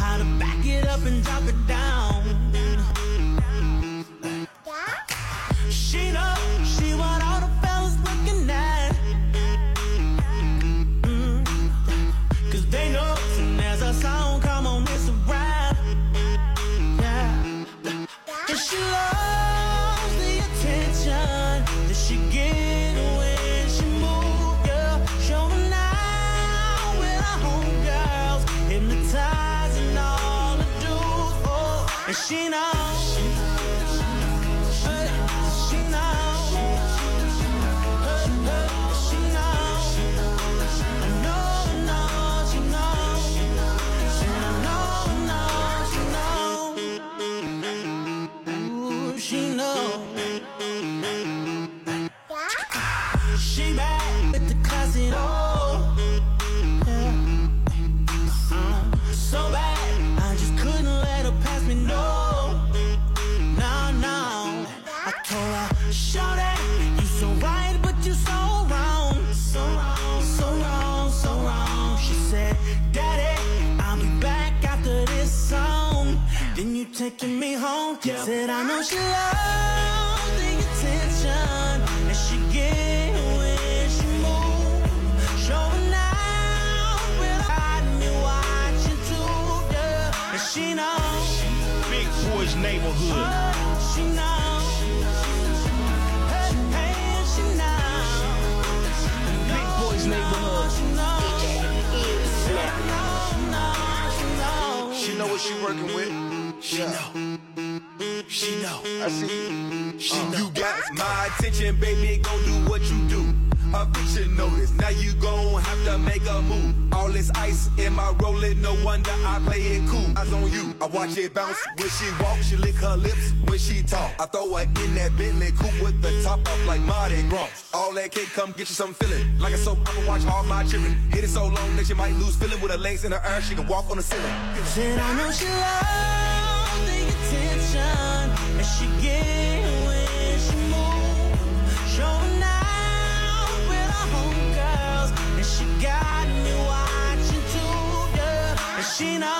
How to back it up and drop it down. And she knows. She knows. She knows. She knows. She knows. She knows. She back with the closet, taking me home. Said, I know she loves the attention that she get when she move. Showing out without me watching too. And she knows. Big Boys Neighborhood. She knows. Working mm-hmm. with. She know. She know. I see. She uh. know. You got my attention, baby, Go do what you do. A picture notice, now you gon' have to make a move. All this ice in my rolling, no wonder I play it cool. Eyes on you, I watch it bounce when she walk, she lick her lips when she talk. I throw her in that Bentley coupe with the top off like Mardi Gras. All that cake come get you some feeling. Like a soap opera, watch all my children. Hit it so long that you might lose feeling with her legs in her air. She can walk on the ceiling. Said I know she loves Sheena.